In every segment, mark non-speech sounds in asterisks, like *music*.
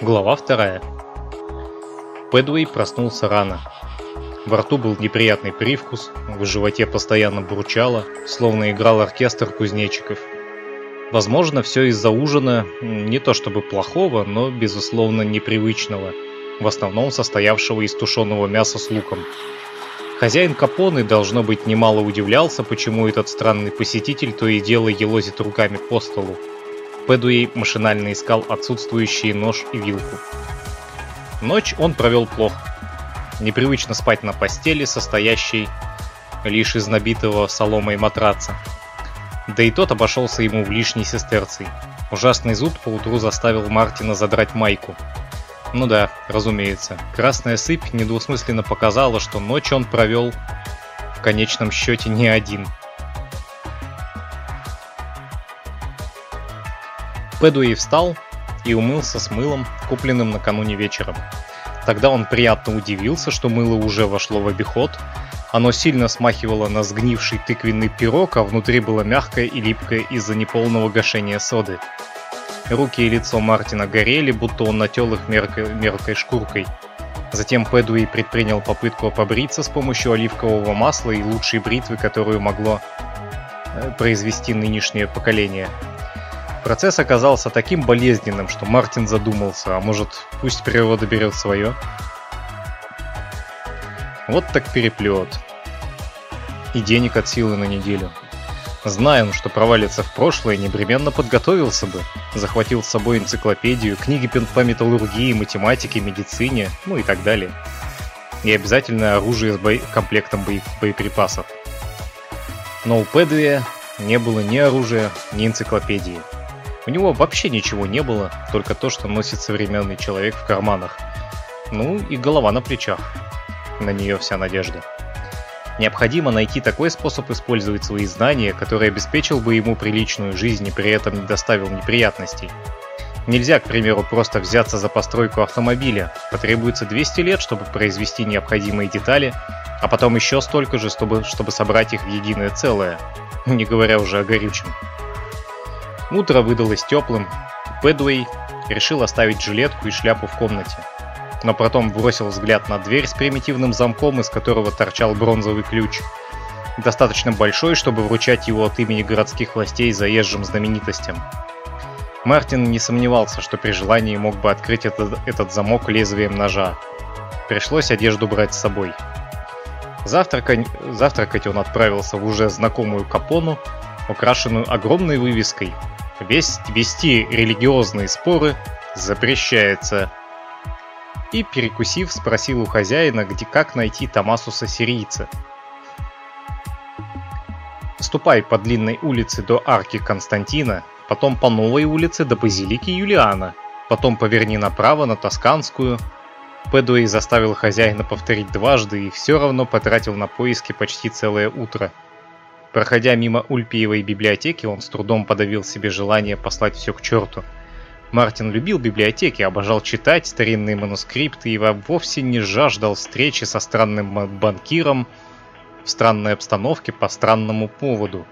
Глава вторая. Пэдуэй проснулся рано. Во рту был неприятный привкус, в животе постоянно бурчало, словно играл оркестр кузнечиков. Возможно, все из-за ужина, не то чтобы плохого, но, безусловно, непривычного, в основном состоявшего из тушеного мяса с луком. Хозяин Капоны, должно быть, немало удивлялся, почему этот странный посетитель то и дело елозит руками по столу. Пэдуэй машинально искал отсутствующие нож и вилку. Ночь он провел плохо. Непривычно спать на постели, состоящей лишь из набитого соломой матраца. Да и тот обошелся ему в лишней сестерцей. Ужасный зуд поутру заставил Мартина задрать майку. Ну да, разумеется. Красная сыпь недвусмысленно показала, что ночь он провел в конечном счете не один – Пэдуэй встал и умылся с мылом, купленным накануне вечером. Тогда он приятно удивился, что мыло уже вошло в обиход. Оно сильно смахивало на сгнивший тыквенный пирог, а внутри было мягкое и липкое из-за неполного гашения соды. Руки и лицо Мартина горели, будто он нател их меркой, мелкой шкуркой. Затем Пэдуэй предпринял попытку побриться с помощью оливкового масла и лучшей бритвы, которую могло э, произвести нынешнее поколение – Процесс оказался таким болезненным, что Мартин задумался, а может, пусть природа берет свое? Вот так переплет. И денег от силы на неделю. Зная он, что провалится в прошлое, непременно подготовился бы. Захватил с собой энциклопедию, книги по металлургии, математике, медицине, ну и так далее. И обязательно оружие с бо... комплектом бо... боеприпасов. Но у Пэдуя не было ни оружия, ни энциклопедии. У него вообще ничего не было, только то, что носит современный человек в карманах. Ну и голова на плечах. На нее вся надежда. Необходимо найти такой способ использовать свои знания, который обеспечил бы ему приличную жизнь и при этом не доставил неприятностей. Нельзя, к примеру, просто взяться за постройку автомобиля. Потребуется 200 лет, чтобы произвести необходимые детали, а потом еще столько же, чтобы, чтобы собрать их в единое целое. Не говоря уже о горючем. Утро выдалось теплым. Пэдуэй решил оставить жилетку и шляпу в комнате. Но потом бросил взгляд на дверь с примитивным замком, из которого торчал бронзовый ключ. Достаточно большой, чтобы вручать его от имени городских властей заезжим знаменитостям. Мартин не сомневался, что при желании мог бы открыть этот, этот замок лезвием ножа. Пришлось одежду брать с собой. Завтракать, завтракать он отправился в уже знакомую капону, украшенную огромной вывеской вести религиозные споры запрещается. И, перекусив, спросил у хозяина, где как найти Томасуса Сирийца. Ступай по длинной улице до арки Константина, потом по новой улице до базилики Юлиана, потом поверни направо на Тосканскую. Пэдуэй заставил хозяина повторить дважды и все равно потратил на поиски почти целое утро – Проходя мимо Ульпиевой библиотеки, он с трудом подавил себе желание послать все к черту. Мартин любил библиотеки, обожал читать старинные манускрипты и вовсе не жаждал встречи со странным банкиром в странной обстановке по странному поводу.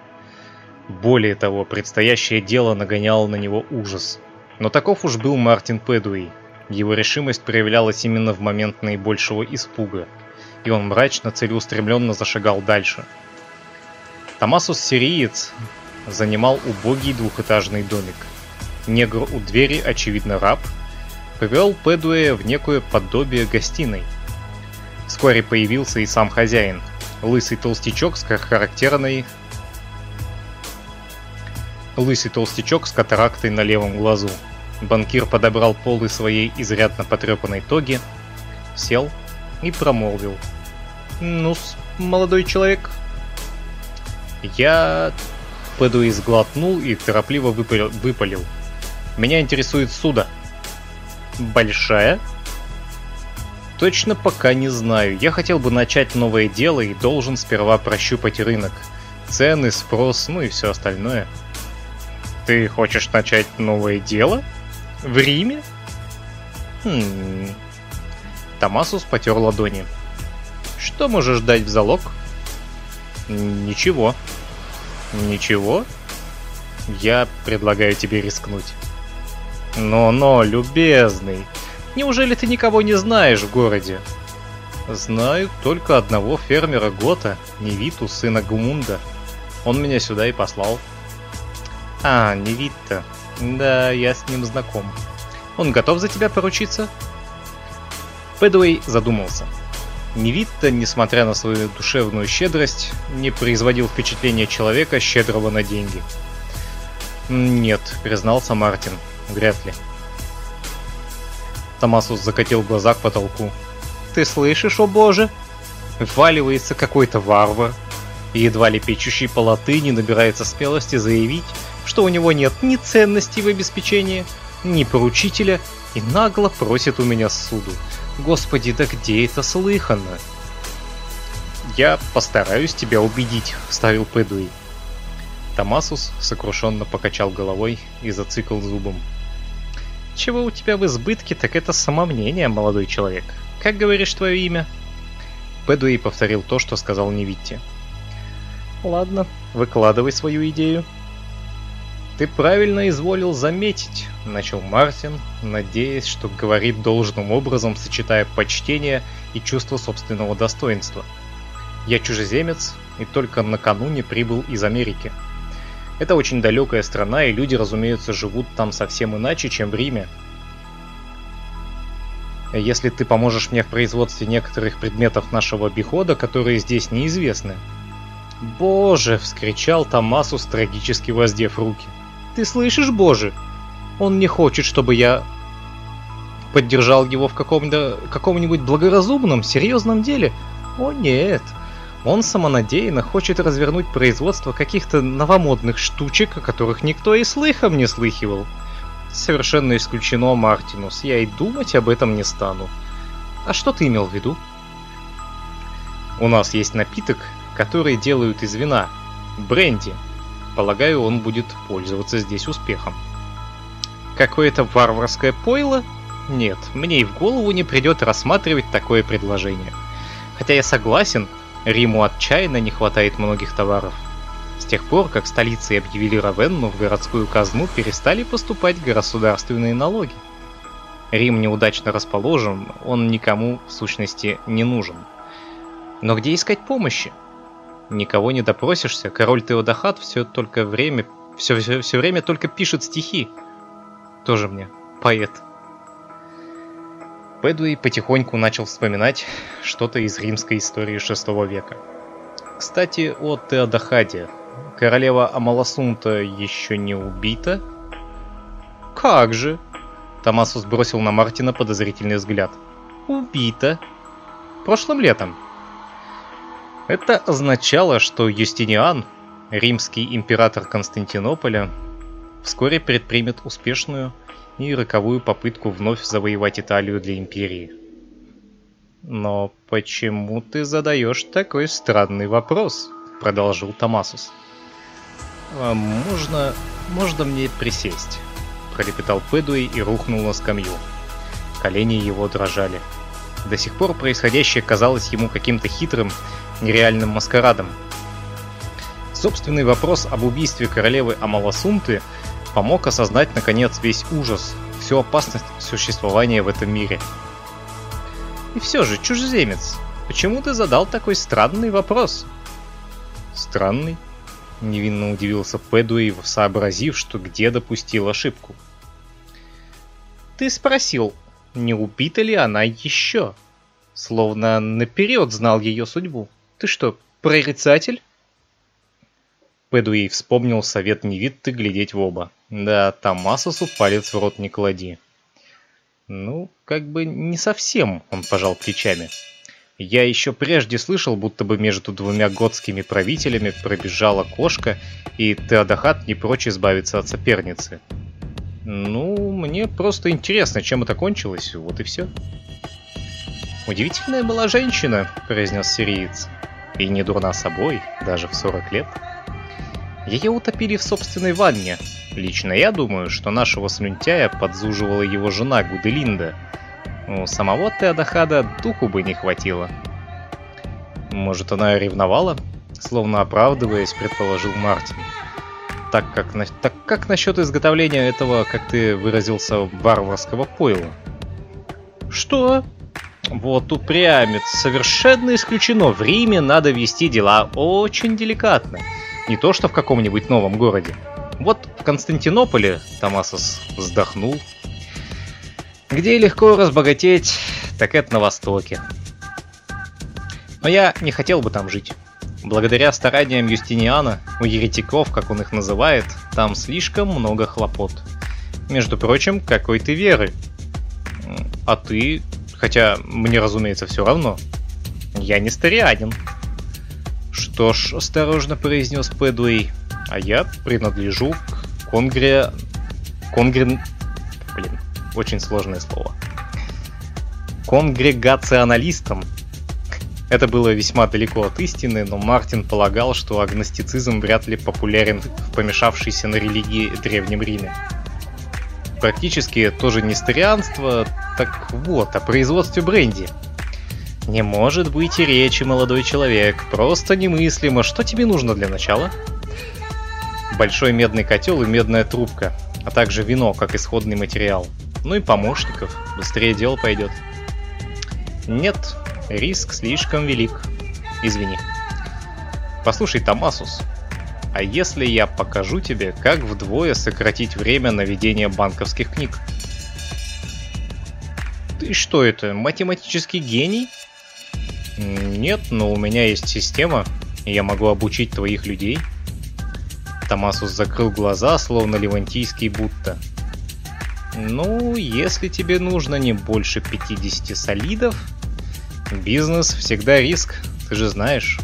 Более того, предстоящее дело нагоняло на него ужас. Но таков уж был Мартин Пэдуэй. Его решимость проявлялась именно в момент наибольшего испуга, и он мрачно, целеустремленно зашагал дальше – Томасус-сириец занимал убогий двухэтажный домик. Негр у двери, очевидно раб, повел Пэдуэя в некое подобие гостиной. Вскоре появился и сам хозяин, лысый толстячок с характерной лысый толстячок с катарактой на левом глазу. Банкир подобрал полы своей изрядно потрепанной тоги, сел и промолвил. ну молодой человек, я Пэдуи сглотнул и торопливо выпалил, выпалил. Меня интересует суда. Большая? Точно пока не знаю. Я хотел бы начать новое дело и должен сперва прощупать рынок. Цены, спрос, ну и все остальное. Ты хочешь начать новое дело? В Риме? Хм... Томасус потер ладони. Что можешь дать в залог? Ничего. Ничего? Я предлагаю тебе рискнуть. Но-но, любезный, неужели ты никого не знаешь в городе? Знаю только одного фермера Гота, Невиту, сына Гумунда. Он меня сюда и послал. А, Невита. Да, я с ним знаком. Он готов за тебя поручиться? Пэдуэй задумался. Невитта, несмотря на свою душевную щедрость, не производил впечатления человека, щедрого на деньги. «Нет», — признался Мартин, — «вряд ли». Томасус закатил глаза к потолку. «Ты слышишь, о боже?» Вваливается какой-то варвар, и едва ли печущий по латыни набирается смелости заявить, что у него нет ни ценностей в обеспечении, ни поручителя, и нагло просит у меня суду. Господи, да где это слыхано? Я постараюсь тебя убедить, вставил Пэдуи. Томасус сокрушенно покачал головой и зацикл зубом. Чего у тебя в избытке, так это самомнение, молодой человек. Как говоришь твое имя? Пэдуи повторил то, что сказал Невитти. Ладно, выкладывай свою идею. «Ты правильно изволил заметить», — начал Мартин, надеясь, что говорит должным образом, сочетая почтение и чувство собственного достоинства. «Я чужеземец и только накануне прибыл из Америки. Это очень далекая страна, и люди, разумеется, живут там совсем иначе, чем в Риме. Если ты поможешь мне в производстве некоторых предметов нашего обихода, которые здесь неизвестны». «Боже!» — вскричал Томасус, трагически воздев руки. Ты слышишь, Боже? Он не хочет, чтобы я поддержал его в каком-то каком-нибудь благоразумном, серьезном деле. О нет. Он самонадеянно хочет развернуть производство каких-то новомодных штучек, о которых никто и слыхом не слыхивал. Совершенно исключено, Мартинус. Я и думать об этом не стану. А что ты имел в виду? У нас есть напиток, который делают из вина. Бренди. Полагаю, он будет пользоваться здесь успехом. Какое-то варварское пойло? Нет, мне и в голову не придет рассматривать такое предложение. Хотя я согласен, Риму отчаянно не хватает многих товаров. С тех пор, как столицы объявили Равенну, в городскую казну перестали поступать государственные налоги. Рим неудачно расположен, он никому в сущности не нужен. Но где искать помощи? Никого не допросишься. Король Теодахат все только время, все, все, все время только пишет стихи. Тоже мне поэт. Пэдуэй потихоньку начал вспоминать что-то из римской истории VI века. Кстати, о Теодахаде. Королева Амаласунта еще не убита? Как же? Томасус бросил на Мартина подозрительный взгляд. Убита. Прошлым летом. Это означало, что Юстиниан, римский император Константинополя, вскоре предпримет успешную и роковую попытку вновь завоевать Италию для империи. «Но почему ты задаешь такой странный вопрос?» — продолжил Томасус. «А можно... можно мне присесть?» — пролепетал Пэдуи и рухнул на скамью. Колени его дрожали. До сих пор происходящее казалось ему каким-то хитрым нереальным маскарадом. Собственный вопрос об убийстве королевы Амаласунты помог осознать наконец весь ужас, всю опасность существования в этом мире. И все же, чужеземец, почему ты задал такой странный вопрос? Странный? Невинно удивился Пэдуэй, сообразив, что где допустил ошибку. Ты спросил, не убита ли она еще? Словно наперед знал ее судьбу. Ты что, прорицатель? Пэдуэй вспомнил совет Невитты глядеть в оба. Да, Томасусу палец в рот не клади. Ну, как бы не совсем, он пожал плечами. Я еще прежде слышал, будто бы между двумя готскими правителями пробежала кошка, и Теодахат не прочь избавиться от соперницы. Ну, мне просто интересно, чем это кончилось, вот и все. «Удивительная была женщина», — произнес сириец и не дурна собой, даже в 40 лет. Ее утопили в собственной ванне. Лично я думаю, что нашего слюнтяя подзуживала его жена Гуделинда. У самого Теодахада духу бы не хватило. Может, она ревновала? Словно оправдываясь, предположил Мартин. Так как, так как насчет изготовления этого, как ты выразился, варварского пойла? Что? Вот упрямец. Совершенно исключено. В Риме надо вести дела очень деликатно. Не то, что в каком-нибудь новом городе. Вот в Константинополе Томасос вздохнул. Где легко разбогатеть, так это на Востоке. Но я не хотел бы там жить. Благодаря стараниям Юстиниана, у еретиков, как он их называет, там слишком много хлопот. Между прочим, какой ты веры. А ты, хотя мне, разумеется, все равно, я не старианин. Что ж, осторожно произнес Пэдуэй, а я принадлежу к конгре... Конгре... Блин, очень сложное слово. Конгрегационалистам, это было весьма далеко от истины, но Мартин полагал, что агностицизм вряд ли популярен в помешавшейся на религии Древнем Риме. Практически тоже не старианство, так вот, о производстве бренди. Не может быть и речи, молодой человек, просто немыслимо. Что тебе нужно для начала? Большой медный котел и медная трубка, а также вино, как исходный материал. Ну и помощников, быстрее дело пойдет. Нет, Риск слишком велик. Извини. Послушай, Томасус, а если я покажу тебе, как вдвое сократить время на ведение банковских книг? Ты что это, математический гений? Нет, но у меня есть система, и я могу обучить твоих людей. Томасус закрыл глаза, словно левантийский будто. Ну, если тебе нужно не больше 50 солидов, Бизнес всегда риск, ты же знаешь.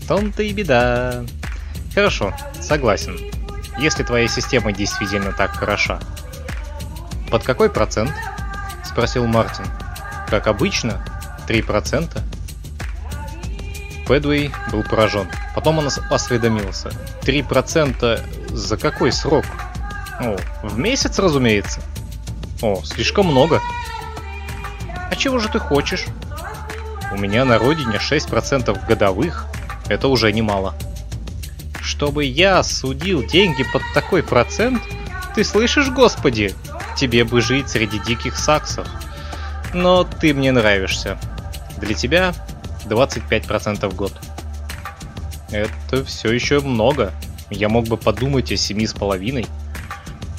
В том-то и беда. Хорошо, согласен. Если твоя система действительно так хороша. Под какой процент? Спросил Мартин. Как обычно, 3%. Пэдуэй был поражен. Потом он осведомился. 3% за какой срок? О, в месяц, разумеется. О, слишком много. А чего же ты хочешь? У меня на родине 6% годовых. Это уже немало. Чтобы я судил деньги под такой процент? Ты слышишь, господи? Тебе бы жить среди диких саксов. Но ты мне нравишься. Для тебя 25% в год. Это все еще много. Я мог бы подумать о семи с половиной.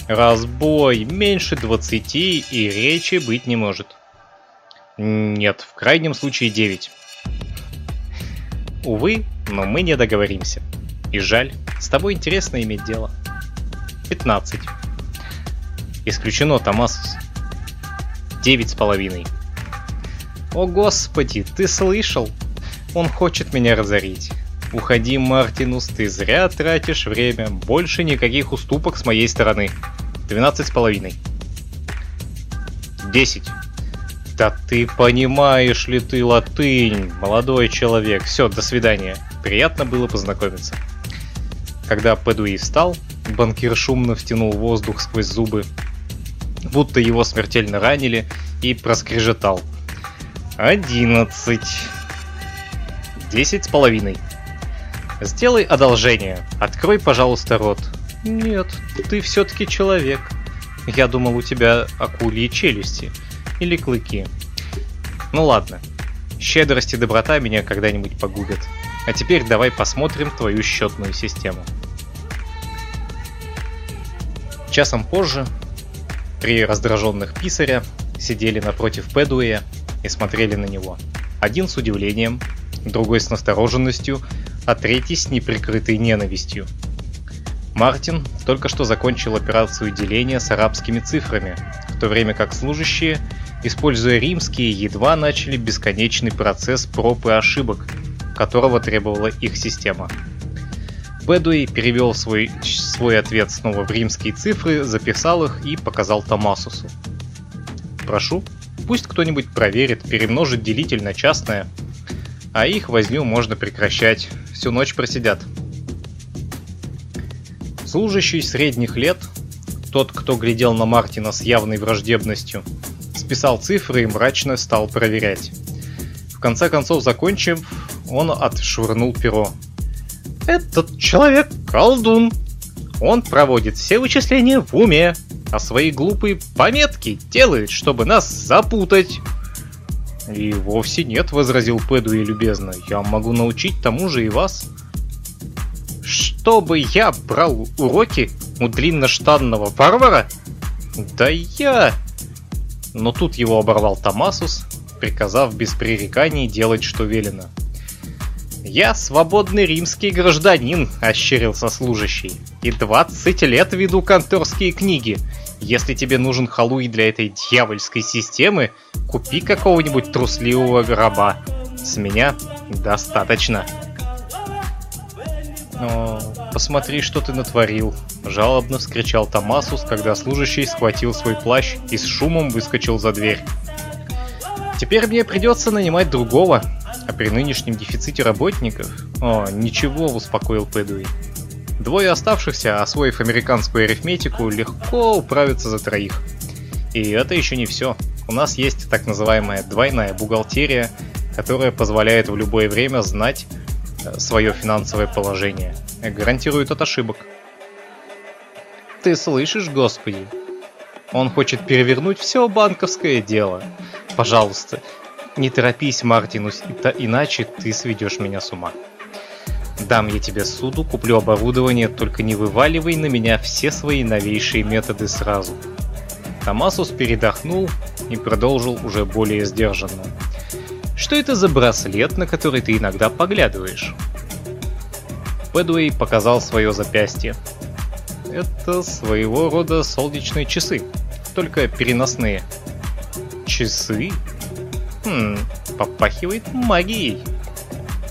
Разбой меньше 20 и речи быть не может. Нет, в крайнем случае 9. Увы, но мы не договоримся. И жаль, с тобой интересно иметь дело. 15. Исключено, Томасус. Девять с половиной. О господи, ты слышал? Он хочет меня разорить. Уходи, Мартинус, ты зря тратишь время. Больше никаких уступок с моей стороны. Двенадцать с половиной. Десять. Да ты понимаешь ли ты латынь, молодой человек. Все, до свидания. Приятно было познакомиться. Когда Пэдуи встал, банкир шумно втянул воздух сквозь зубы, будто его смертельно ранили, и проскрежетал. «Одиннадцать. Десять с половиной. Сделай одолжение. Открой, пожалуйста, рот. Нет, ты все-таки человек. Я думал, у тебя акульи челюсти или клыки. Ну ладно, щедрость и доброта меня когда-нибудь погубят. А теперь давай посмотрим твою счетную систему. Часом позже три раздраженных писаря сидели напротив Пэдуэя и смотрели на него. Один с удивлением, другой с настороженностью, а третий с неприкрытой ненавистью. Мартин только что закончил операцию деления с арабскими цифрами, в то время как служащие используя римские, едва начали бесконечный процесс проб и ошибок, которого требовала их система. Бэдуэй перевел свой, свой ответ снова в римские цифры, записал их и показал Томасусу. «Прошу, пусть кто-нибудь проверит, перемножит делитель на частное, а их возню можно прекращать, всю ночь просидят». Служащий средних лет, тот, кто глядел на Мартина с явной враждебностью, списал цифры и мрачно стал проверять. В конце концов, закончив, он отшвырнул перо. «Этот человек колдун!» Он проводит все вычисления в уме, а свои глупые пометки делает, чтобы нас запутать. И вовсе нет, возразил Пэдуи любезно. Я могу научить тому же и вас. Чтобы я брал уроки у длинноштанного варвара? Да я... Но тут его оборвал Томасус, приказав без пререканий делать, что велено. «Я свободный римский гражданин», — ощерился служащий. «И 20 лет веду конторские книги. Если тебе нужен халуй для этой дьявольской системы, купи какого-нибудь трусливого гроба. С меня достаточно». «О, посмотри, что ты натворил», — жалобно вскричал Томасус, когда служащий схватил свой плащ и с шумом выскочил за дверь. «Теперь мне придется нанимать другого, а при нынешнем дефиците работников... О, ничего, успокоил Пэдуи. Двое оставшихся, освоив американскую арифметику, легко управятся за троих. И это еще не все. У нас есть так называемая двойная бухгалтерия, которая позволяет в любое время знать э, свое финансовое положение. Гарантирует от ошибок. Ты слышишь, господи? Он хочет перевернуть все банковское дело. Пожалуйста, не торопись, Мартинус, иначе ты сведешь меня с ума. Дам я тебе суду, куплю оборудование, только не вываливай на меня все свои новейшие методы сразу. Томасус передохнул и продолжил уже более сдержанно. Что это за браслет, на который ты иногда поглядываешь? Пэдуэй показал свое запястье. Это своего рода солнечные часы, только переносные. Часы? Хм, попахивает магией.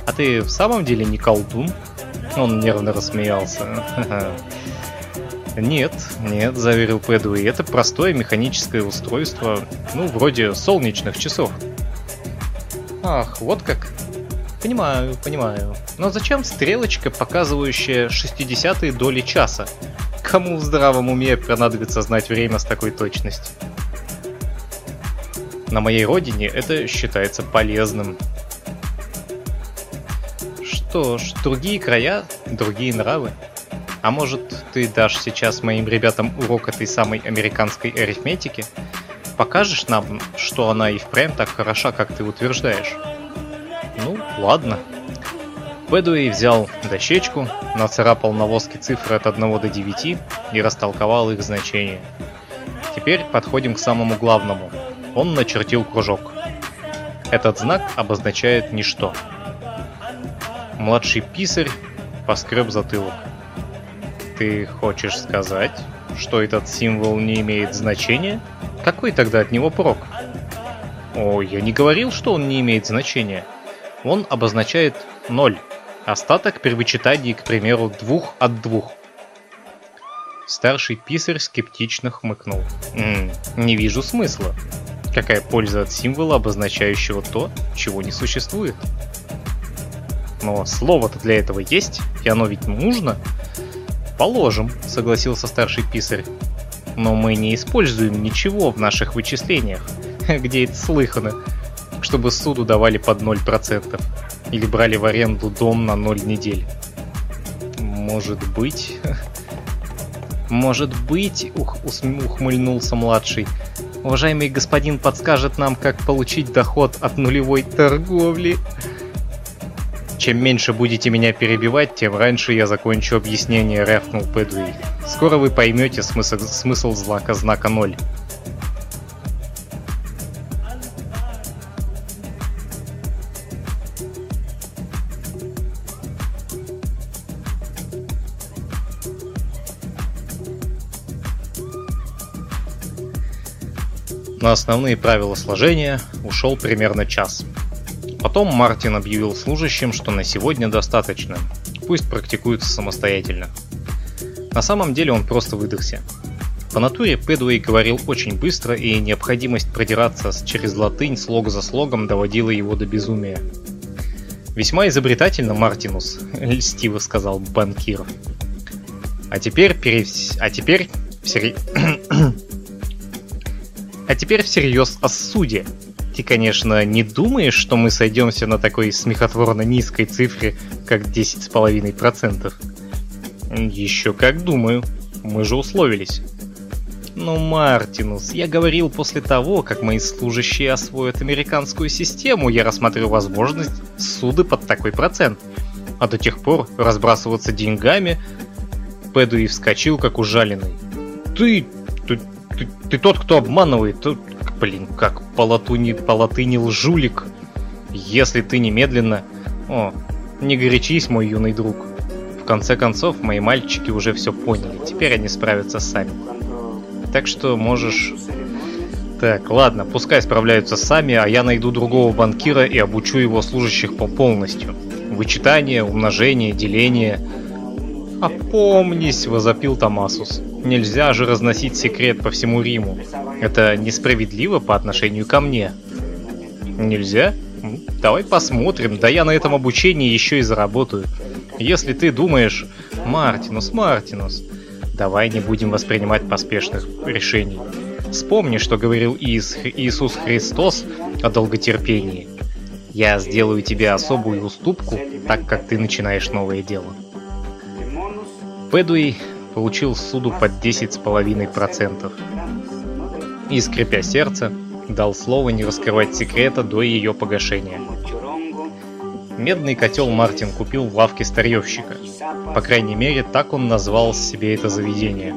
А ты в самом деле не колдун? Он нервно рассмеялся. Нет, нет, заверил Пэдуи, это простое механическое устройство, ну, вроде солнечных часов. Ах, вот как. Понимаю, понимаю. Но зачем стрелочка, показывающая 60 доли часа? Кому в здравом уме понадобится знать время с такой точностью? На моей родине это считается полезным. Что ж, другие края, другие нравы. А может, ты дашь сейчас моим ребятам урок этой самой американской арифметики? Покажешь нам, что она и впрямь так хороша, как ты утверждаешь? Ну, ладно. Бэдуэй взял дощечку, нацарапал на воске цифры от 1 до 9 и растолковал их значение. Теперь подходим к самому главному – он начертил кружок. Этот знак обозначает ничто. Младший писарь поскреб затылок. Ты хочешь сказать, что этот символ не имеет значения? Какой тогда от него прок? О, я не говорил, что он не имеет значения. Он обозначает ноль. Остаток при вычитании, к примеру, двух от двух. Старший писарь скептично хмыкнул. «М -м, не вижу смысла. Какая польза от символа, обозначающего то, чего не существует? Но слово-то для этого есть, и оно ведь нужно. Положим, согласился старший писарь. Но мы не используем ничего в наших вычислениях. *laughs* Где это слыхано? Чтобы суду давали под 0%. Или брали в аренду дом на 0 недель. Может быть... *laughs* Может быть, ух, ухмыльнулся младший. Уважаемый господин подскажет нам, как получить доход от нулевой торговли. Чем меньше будете меня перебивать, тем раньше я закончу объяснение, рявкнул Пэдуи. Скоро вы поймете смысл, смысл знака знака 0. На основные правила сложения ушел примерно час. Потом Мартин объявил служащим, что на сегодня достаточно, пусть практикуются самостоятельно. На самом деле он просто выдохся. По натуре Пэдуэй говорил очень быстро, и необходимость продираться через латынь слог за слогом доводила его до безумия. «Весьма изобретательно, Мартинус», — льстиво сказал банкир. «А теперь, перес... а теперь всер... *clears throat* А теперь всерьез о суде. Ты, конечно, не думаешь, что мы сойдемся на такой смехотворно низкой цифре, как 10,5%? Еще как думаю. Мы же условились. Ну, Мартинус, я говорил после того, как мои служащие освоят американскую систему, я рассмотрю возможность суды под такой процент. А до тех пор разбрасываться деньгами... Пэдуи вскочил, как ужаленный. Ты... ты... ты, ты тот, кто обманывает. Ты, блин, как по латыни, по латыни лжулик. Если ты немедленно... О, не горячись, мой юный друг. В конце концов, мои мальчики уже все поняли. Теперь они справятся сами. Так что можешь... Так, ладно, пускай справляются сами, а я найду другого банкира и обучу его служащих по полностью. Вычитание, умножение, деление... «Опомнись!» – возопил Томасус. «Нельзя же разносить секрет по всему Риму. Это несправедливо по отношению ко мне». «Нельзя? Давай посмотрим, да я на этом обучении еще и заработаю. Если ты думаешь... Мартинус, Мартинус, давай не будем воспринимать поспешных решений. Вспомни, что говорил Иис, Иисус Христос о долготерпении. Я сделаю тебе особую уступку, так как ты начинаешь новое дело. Пэдуэй получил суду под 10,5%. И, скрипя сердце, дал слово не раскрывать секрета до ее погашения. Медный котел Мартин купил в лавке старьевщика. По крайней мере, так он назвал себе это заведение.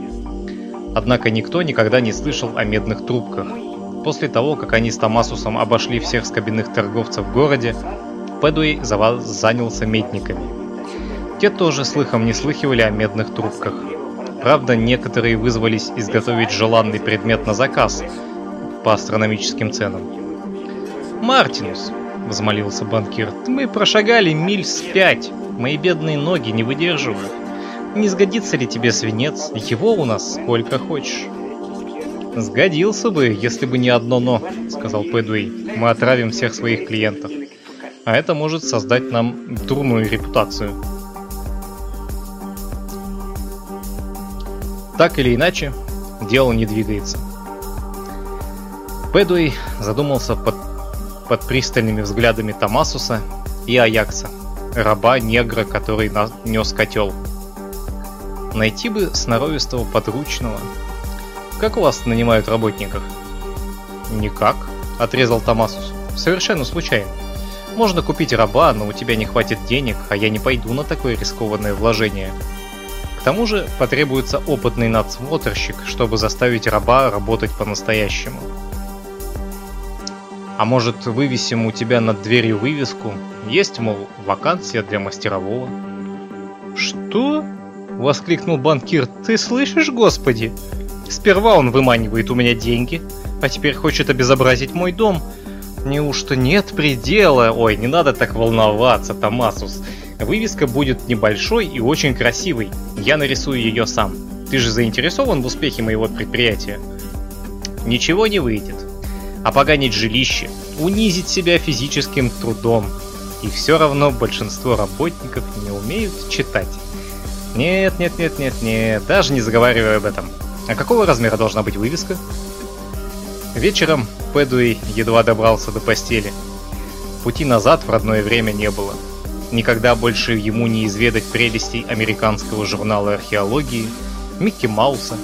Однако никто никогда не слышал о медных трубках. После того, как они с Томасусом обошли всех скобяных торговцев в городе, Пэдуэй занялся медниками. Те тоже слыхом не слыхивали о медных трубках. Правда, некоторые вызвались изготовить желанный предмет на заказ по астрономическим ценам. «Мартинус!» — взмолился банкир. «Мы прошагали миль с пять. Мои бедные ноги не выдерживают. Не сгодится ли тебе свинец? Его у нас сколько хочешь». «Сгодился бы, если бы не одно «но», — сказал Пэдуэй. «Мы отравим всех своих клиентов. А это может создать нам дурную репутацию». Так или иначе, дело не двигается. Пэдуэй задумался под под пристальными взглядами Томасуса и Аякса, раба-негра, который нес котел. Найти бы сноровистого подручного. Как у вас нанимают работников? Никак, отрезал Томасус. Совершенно случайно. Можно купить раба, но у тебя не хватит денег, а я не пойду на такое рискованное вложение. Тому же потребуется опытный надсмотрщик, чтобы заставить раба работать по-настоящему. А может, вывесим у тебя над дверью вывеску? Есть, мол, вакансия для мастерового. Что? Воскликнул банкир. Ты слышишь, господи? Сперва он выманивает у меня деньги, а теперь хочет обезобразить мой дом. Неужто нет предела? Ой, не надо так волноваться, Томасус. Вывеска будет небольшой и очень красивой. Я нарисую ее сам. Ты же заинтересован в успехе моего предприятия? Ничего не выйдет опоганить жилище, унизить себя физическим трудом. И все равно большинство работников не умеют читать. Нет, нет, нет, нет, нет, даже не заговаривай об этом. А какого размера должна быть вывеска? Вечером Пэдуэй едва добрался до постели. Пути назад в родное время не было. Никогда больше ему не изведать прелестей американского журнала археологии, Микки Мауса,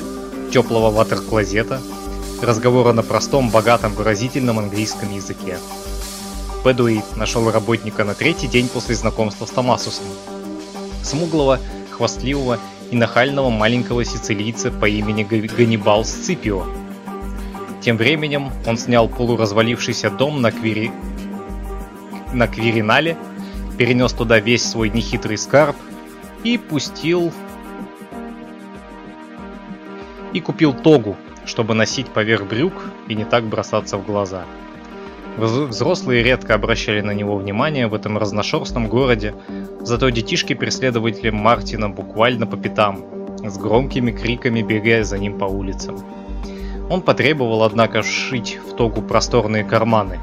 теплого ватер-клозета — разговора на простом, богатом, выразительном английском языке. Пэдуэй нашел работника на третий день после знакомства с Томасусом. Смуглого, хвастливого и нахального маленького сицилийца по имени Ганнибал Сципио. Тем временем он снял полуразвалившийся дом на, Квири... на Квиринале, перенес туда весь свой нехитрый скарб и пустил... и купил тогу, чтобы носить поверх брюк и не так бросаться в глаза. Взрослые редко обращали на него внимание в этом разношерстном городе, зато детишки преследовали Мартина буквально по пятам, с громкими криками бегая за ним по улицам. Он потребовал, однако, сшить в тогу просторные карманы,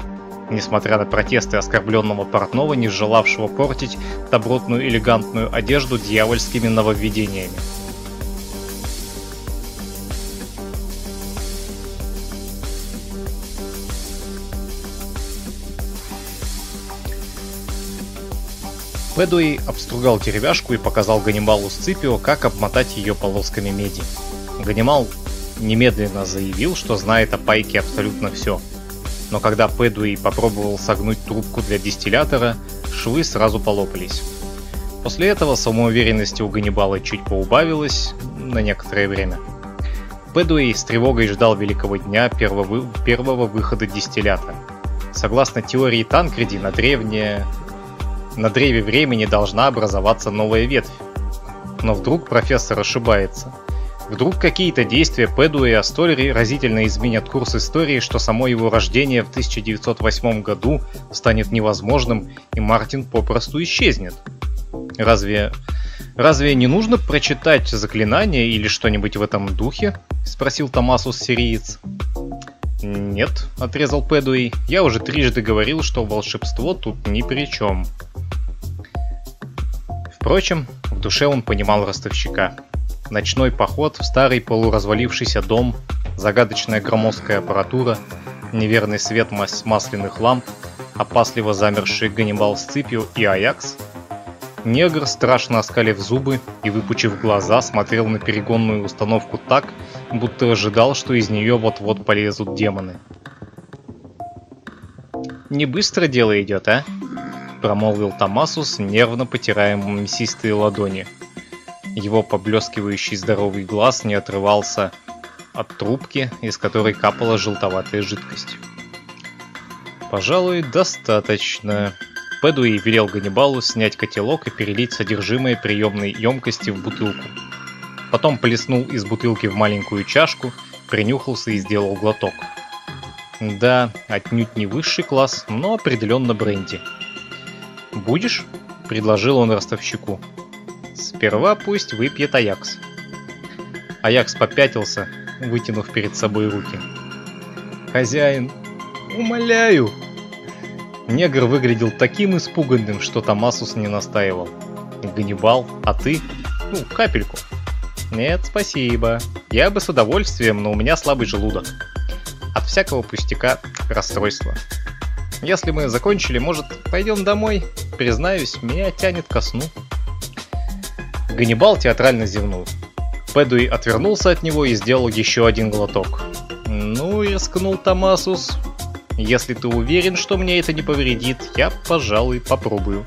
несмотря на протесты оскорбленного портного, не желавшего портить добротную элегантную одежду дьявольскими нововведениями. Пэдуэй обстругал деревяшку и показал Ганнибалу Сципио, как обмотать ее полосками меди. Ганнибал немедленно заявил, что знает о пайке абсолютно все. Но когда Пэдуэй попробовал согнуть трубку для дистиллятора, швы сразу полопались. После этого самоуверенности у Ганнибала чуть поубавилось на некоторое время. Пэдуэй с тревогой ждал великого дня первого, первого выхода дистиллята. Согласно теории Танкреди, на, древнее... на древе времени должна образоваться новая ветвь. Но вдруг профессор ошибается – Вдруг какие-то действия Пэдуэя столь разительно изменят курс истории, что само его рождение в 1908 году станет невозможным, и Мартин попросту исчезнет. Разве... Разве не нужно прочитать заклинание или что-нибудь в этом духе? Спросил Томасус Сириец. Нет, отрезал Пэдуэй. Я уже трижды говорил, что волшебство тут ни при чем. Впрочем, в душе он понимал ростовщика. Ночной поход в старый полуразвалившийся дом, загадочная громоздкая аппаратура, неверный свет мас масляных ламп, опасливо замерший Ганнибал Сципио и Аякс. Негр, страшно оскалив зубы и выпучив глаза, смотрел на перегонную установку так, будто ожидал, что из нее вот-вот полезут демоны. «Не быстро дело идет, а?» – промолвил Томасус, нервно потирая мясистые ладони – его поблескивающий здоровый глаз не отрывался от трубки, из которой капала желтоватая жидкость. «Пожалуй, достаточно». Пэдуи велел Ганнибалу снять котелок и перелить содержимое приемной емкости в бутылку. Потом плеснул из бутылки в маленькую чашку, принюхался и сделал глоток. Да, отнюдь не высший класс, но определенно бренди. «Будешь?» – предложил он ростовщику. Сперва пусть выпьет Аякс. Аякс попятился, вытянув перед собой руки. «Хозяин, умоляю!» Негр выглядел таким испуганным, что Томасус не настаивал. «Ганнибал, а ты? Ну, капельку». «Нет, спасибо. Я бы с удовольствием, но у меня слабый желудок. От всякого пустяка расстройство. Если мы закончили, может, пойдем домой? Признаюсь, меня тянет ко сну». Ганнибал театрально зевнул. Пэдуи отвернулся от него и сделал еще один глоток. «Ну, рискнул Томасус. Если ты уверен, что мне это не повредит, я, пожалуй, попробую».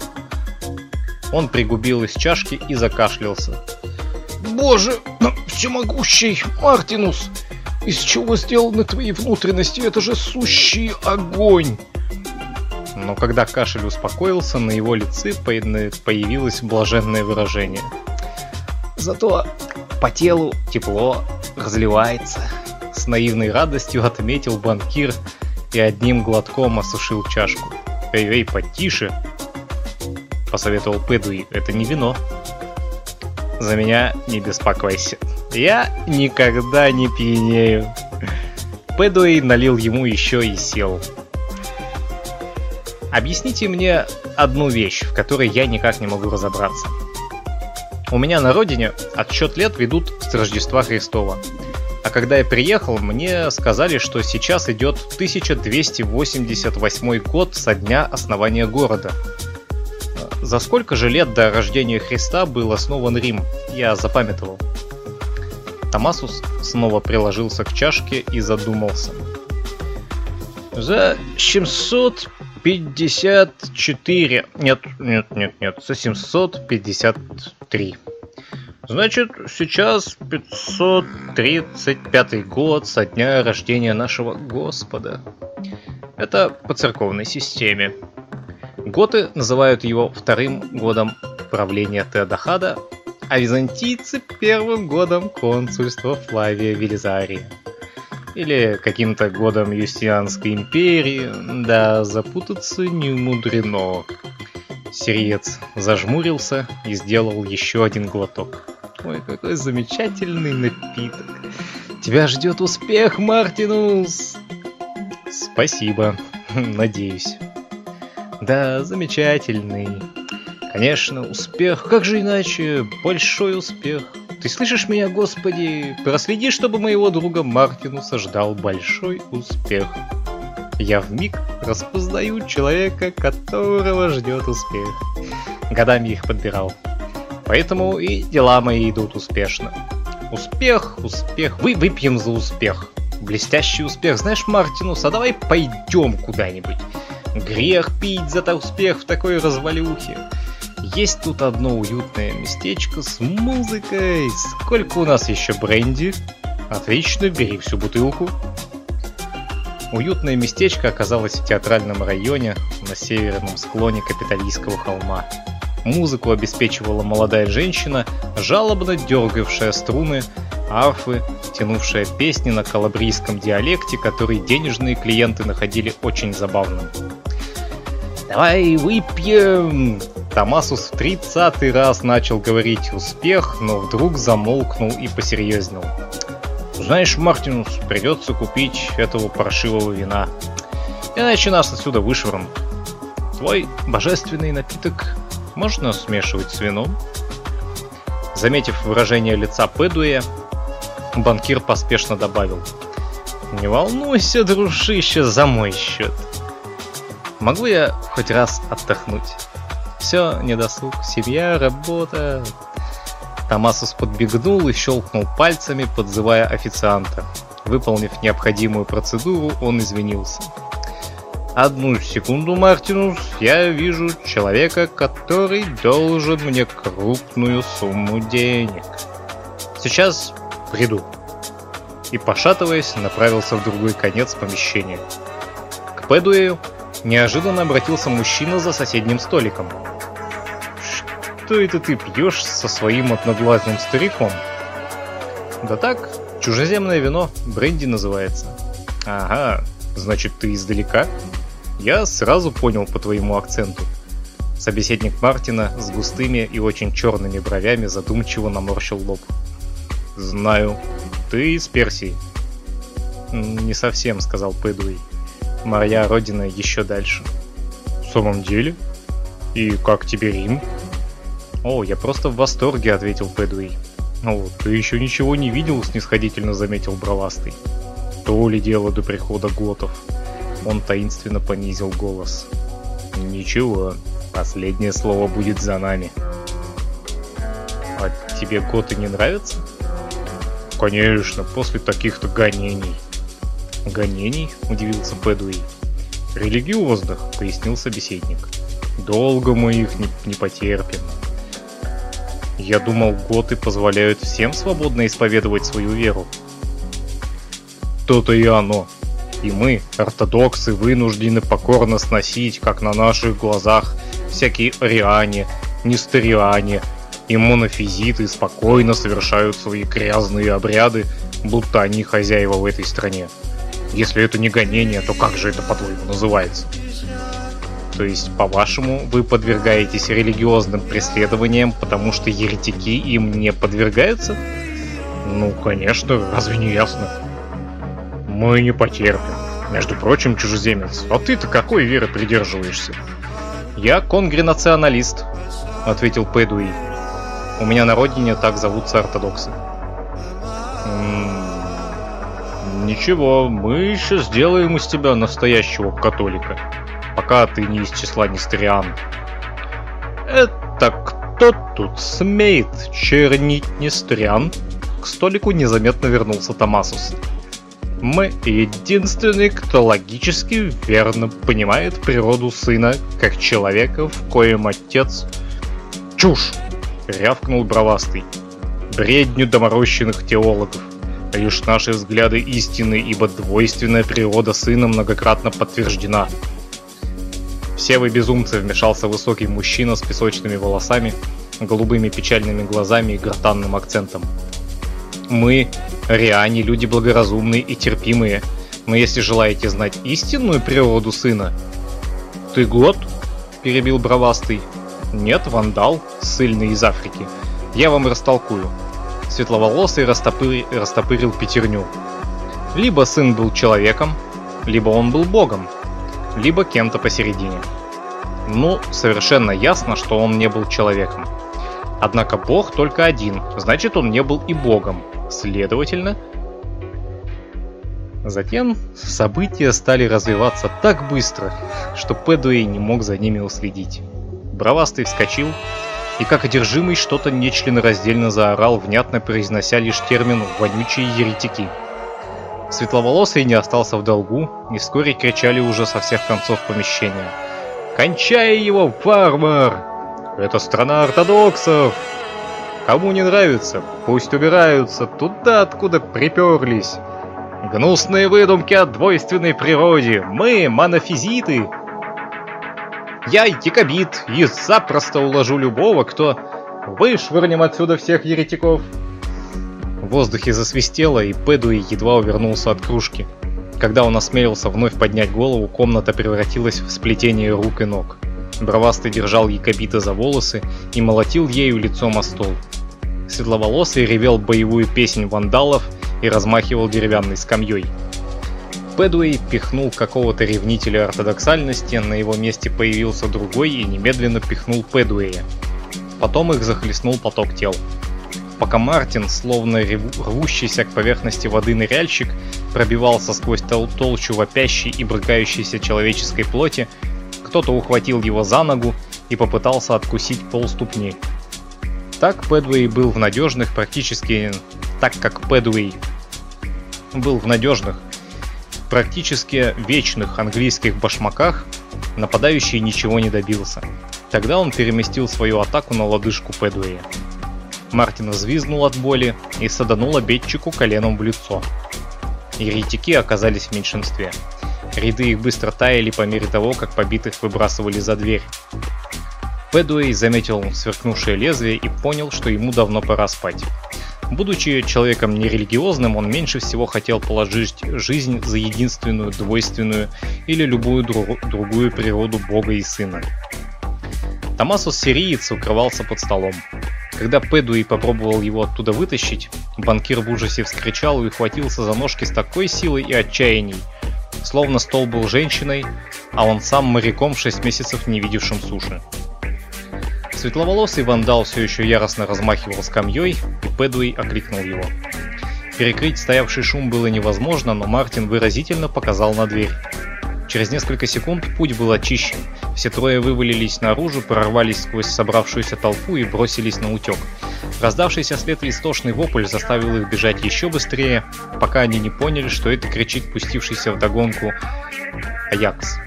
Он пригубил из чашки и закашлялся. «Боже, *clears throat* всемогущий Мартинус! Из чего сделаны твои внутренности? Это же сущий огонь!» Но когда кашель успокоился, на его лице появилось блаженное выражение – Зато по телу тепло разливается. С наивной радостью отметил банкир и одним глотком осушил чашку. «Эй, эй, потише!» Посоветовал Пэдуи, это не вино. За меня не беспокойся. Я никогда не пьянею. Пэдуи налил ему еще и сел. Объясните мне одну вещь, в которой я никак не могу разобраться. У меня на родине отсчет лет ведут с Рождества Христова. А когда я приехал, мне сказали, что сейчас идет 1288 год со дня основания города. За сколько же лет до рождения Христа был основан Рим? Я запамятовал. Томасус снова приложился к чашке и задумался. За 754... Нет, нет, нет, нет, за 753. Значит, сейчас 535 год со дня рождения нашего Господа. Это по церковной системе. Готы называют его вторым годом правления Теодахада, а византийцы первым годом консульства Флавия Велизария. Или каким-то годом Юстианской империи, да, запутаться не мудрено. Сириец зажмурился и сделал еще один глоток. Ой, какой замечательный напиток. Тебя ждет успех, Мартинус! Спасибо, *laughs* надеюсь. Да, замечательный. Конечно, успех. Как же иначе? Большой успех. Ты слышишь меня, Господи? Проследи, чтобы моего друга Мартинуса ждал большой успех. Я в миг распознаю человека, которого ждет успех. Годами их подбирал. Поэтому и дела мои идут успешно. Успех, успех. Вы выпьем за успех. Блестящий успех. Знаешь, Мартинус, а давай пойдем куда-нибудь. Грех пить за успех в такой развалюхе. Есть тут одно уютное местечко с музыкой. Сколько у нас еще бренди? Отлично, бери всю бутылку. Уютное местечко оказалось в театральном районе на северном склоне Капитолийского холма. Музыку обеспечивала молодая женщина, жалобно дергавшая струны, арфы, тянувшая песни на калабрийском диалекте, который денежные клиенты находили очень забавным. «Давай выпьем!» Томасус в тридцатый раз начал говорить успех, но вдруг замолкнул и посерьезнел. «Знаешь, Мартинус, придется купить этого паршивого вина, иначе нас отсюда вышвырнут. Твой божественный напиток можно смешивать с вином?» Заметив выражение лица Пэдуя, банкир поспешно добавил. «Не волнуйся, дружище, за мой счет. Могу я хоть раз отдохнуть?» Все, недосуг, семья, работа. Томасус подбегнул и щелкнул пальцами, подзывая официанта. Выполнив необходимую процедуру, он извинился. Одну секунду, Мартинус, я вижу человека, который должен мне крупную сумму денег. Сейчас приду. И пошатываясь, направился в другой конец помещения. К Пэдуэю неожиданно обратился мужчина за соседним столиком. «Что это ты пьешь со своим одноглазым стариком?» «Да так, чужеземное вино, бренди называется». «Ага, значит ты издалека?» Я сразу понял по твоему акценту. Собеседник Мартина с густыми и очень черными бровями задумчиво наморщил лоб. «Знаю. Ты из Персии». «Не совсем», — сказал Пэдуи. «Моя родина еще дальше». «В самом деле? И как тебе Рим?» «О, я просто в восторге», — ответил Пэдуи. «О, ты еще ничего не видел», — снисходительно заметил Бровастый. «То ли дело до прихода готов». Он таинственно понизил голос. «Ничего, последнее слово будет за нами». «А тебе готы не нравятся?» «Конечно, после таких-то гонений». «Гонений?» – удивился Пэдуи. «Религиозных», – пояснил собеседник. «Долго мы их не, не потерпим». «Я думал, готы позволяют всем свободно исповедовать свою веру». «То-то и оно», и мы, ортодоксы, вынуждены покорно сносить, как на наших глазах, всякие ариане, нестериане и монофизиты спокойно совершают свои грязные обряды, будто они хозяева в этой стране. Если это не гонение, то как же это, по-твоему, называется? То есть, по-вашему, вы подвергаетесь религиозным преследованиям, потому что еретики им не подвергаются? Ну, конечно, разве не ясно? Мы не потерпим. Между прочим, чужеземец, а ты-то какой веры придерживаешься? Я конгренационалист, ответил Пэдуи. У меня на родине так зовутся ортодоксы. М-м, ничего, мы еще сделаем из тебя настоящего католика, пока ты не из числа нестериан. Это кто тут смеет чернить нестериан? К столику незаметно вернулся Томасус. Мы единственные, кто логически верно понимает природу сына, как человека, в коем отец... Чушь! Рявкнул бровастый. Бредню доморощенных теологов. Лишь наши взгляды истины, ибо двойственная природа сына многократно подтверждена. Все вы безумцы, вмешался высокий мужчина с песочными волосами, голубыми печальными глазами и гортанным акцентом. Мы, Риане, люди благоразумные и терпимые, но если желаете знать истинную природу сына... Ты год? Перебил бровастый. Нет, вандал, сыльный из Африки. Я вам растолкую. Светловолосый растопыр... растопырил пятерню. Либо сын был человеком, либо он был богом, либо кем-то посередине. Ну, совершенно ясно, что он не был человеком. Однако бог только один, значит он не был и богом. Следовательно, Затем события стали развиваться так быстро, что Пэдуэй не мог за ними уследить. Бравастый вскочил и как одержимый что-то нечленораздельно заорал, внятно произнося лишь термин «вонючие еретики». Светловолосый не остался в долгу, и вскоре кричали уже со всех концов помещения. «Кончай его, фармер! Это страна ортодоксов! Кому не нравится, пусть убираются туда, откуда приперлись! Гнусные выдумки о двойственной природе! Мы, монофизиты, я якобит и запросто уложу любого, кто... Вышвырнем отсюда всех еретиков!» В воздухе засвистело, и Пэдуи едва увернулся от кружки. Когда он осмелился вновь поднять голову, комната превратилась в сплетение рук и ног. Бравастый держал якобита за волосы и молотил ею лицом о стол. Светловолосый ревел боевую песнь вандалов и размахивал деревянной скамьей. Пэдуэй пихнул какого-то ревнителя ортодоксальности, на его месте появился другой и немедленно пихнул Пэдуэя. Потом их захлестнул поток тел. Пока Мартин, словно рвущийся к поверхности воды ныряльщик, пробивался сквозь тол толщу вопящей и брыкающейся человеческой плоти, кто-то ухватил его за ногу и попытался откусить полступни. Так Пэдуэй был в надежных, практически так как Пэдуэй был в надежных, практически вечных английских башмаках нападающий ничего не добился. Тогда он переместил свою атаку на лодыжку Пэдуэя. Мартин взвизгнул от боли и саданул обидчику коленом в лицо. Еретики оказались в меньшинстве. Ряды их быстро таяли по мере того, как побитых выбрасывали за дверь. Пэдуэй заметил сверкнувшее лезвие и понял, что ему давно пора спать. Будучи человеком нерелигиозным, он меньше всего хотел положить жизнь за единственную, двойственную или любую друг, другую природу Бога и Сына. Томасус Сириец укрывался под столом. Когда Пэдуи попробовал его оттуда вытащить, банкир в ужасе вскричал и ухватился за ножки с такой силой и отчаянием, словно стол был женщиной, а он сам моряком 6 месяцев не видевшим суши. Светловолосый вандал все еще яростно размахивал скамьей, и Пэдуэй окликнул его. Перекрыть стоявший шум было невозможно, но Мартин выразительно показал на дверь. Через несколько секунд путь был очищен. Все трое вывалились наружу, прорвались сквозь собравшуюся толпу и бросились на утек. Раздавшийся след истошный вопль заставил их бежать еще быстрее, пока они не поняли, что это кричит пустившийся в догонку Аякс.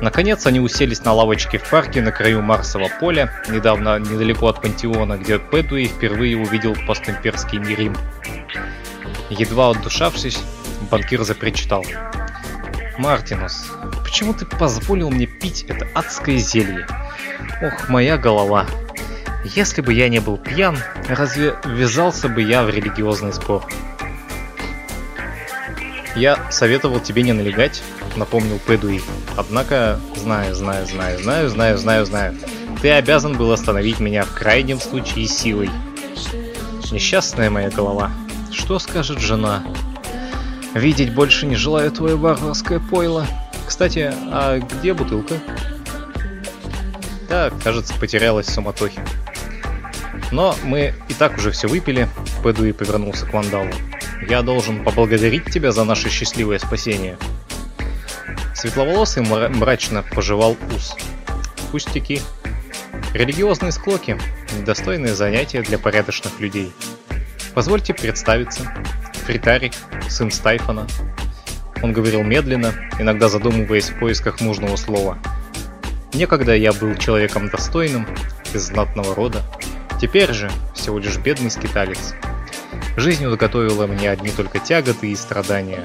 Наконец они уселись на лавочке в парке на краю Марсового поля, недавно недалеко от Пантеона, где Пэдуи впервые увидел постимперский Рим. Едва отдушавшись, банкир запричитал. «Мартинус, почему ты позволил мне пить это адское зелье? Ох, моя голова! Если бы я не был пьян, разве ввязался бы я в религиозный спор?» «Я советовал тебе не налегать», — напомнил Пэдуи. «Однако, знаю, знаю, знаю, знаю, знаю, знаю, знаю. Ты обязан был остановить меня в крайнем случае силой. Несчастная моя голова. Что скажет жена? Видеть больше не желаю твое варварское пойло. Кстати, а где бутылка?» Так, кажется, потерялась в суматохе. Но мы и так уже все выпили, Пэдуи повернулся к Вандалу. Я должен поблагодарить тебя за наше счастливое спасение. Светловолосый мрачно пожевал ус. Пустяки. Религиозные склоки – недостойное занятие для порядочных людей. Позвольте представиться. Фритарик, сын Стайфана. Он говорил медленно, иногда задумываясь в поисках нужного слова. Некогда я был человеком достойным, из знатного рода. Теперь же всего лишь бедный скиталец. Жизнь уготовила мне одни только тяготы и страдания.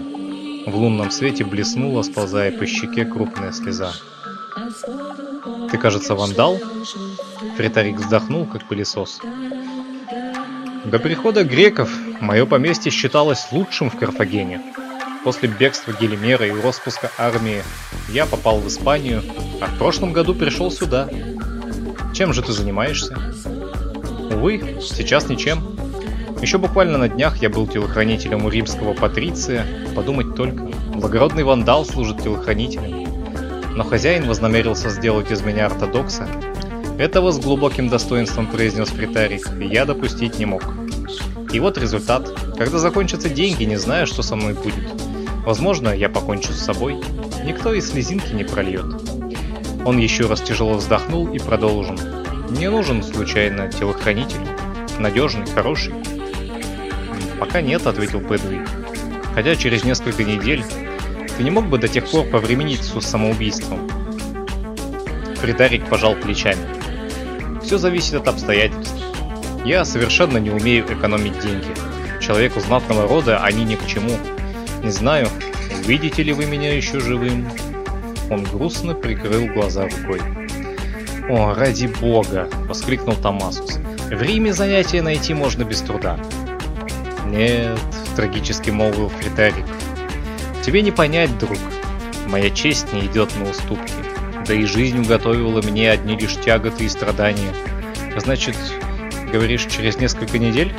В лунном свете блеснула, сползая по щеке, крупная слеза. «Ты, кажется, вандал?» Фритарик вздохнул, как пылесос. До прихода греков мое поместье считалось лучшим в Карфагене. После бегства Гелимера и распуска армии я попал в Испанию, а в прошлом году пришел сюда. Чем же ты занимаешься? Увы, сейчас ничем. Еще буквально на днях я был телохранителем у римского патриция, подумать только, благородный вандал служит телохранителем. Но хозяин вознамерился сделать из меня ортодокса. Этого с глубоким достоинством произнес Фритарик, и я допустить не мог. И вот результат. Когда закончатся деньги, не знаю, что со мной будет. Возможно, я покончу с собой. Никто и слезинки не прольет. Он еще раз тяжело вздохнул и продолжил. Мне нужен, случайно, телохранитель. Надежный, хороший. Пока нет, ответил Пэдуи. Хотя через несколько недель ты не мог бы до тех пор повременить с самоубийством? Фридарик пожал плечами. Все зависит от обстоятельств. Я совершенно не умею экономить деньги. Человеку знатного рода они ни к чему. Не знаю, увидите ли вы меня еще живым. Он грустно прикрыл глаза рукой. «О, ради бога!» — воскликнул Томасус. «В Риме занятия найти можно без труда». «Нет», — трагически молвил Фритарик. «Тебе не понять, друг. Моя честь не идет на уступки. Да и жизнь уготовила мне одни лишь тяготы и страдания. Значит, говоришь, через несколько недель?»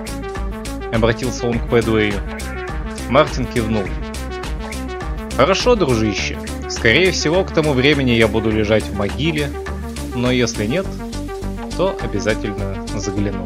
Обратился он к Пэдуэю. Мартин кивнул. «Хорошо, дружище. Скорее всего, к тому времени я буду лежать в могиле, но если нет, то обязательно загляну».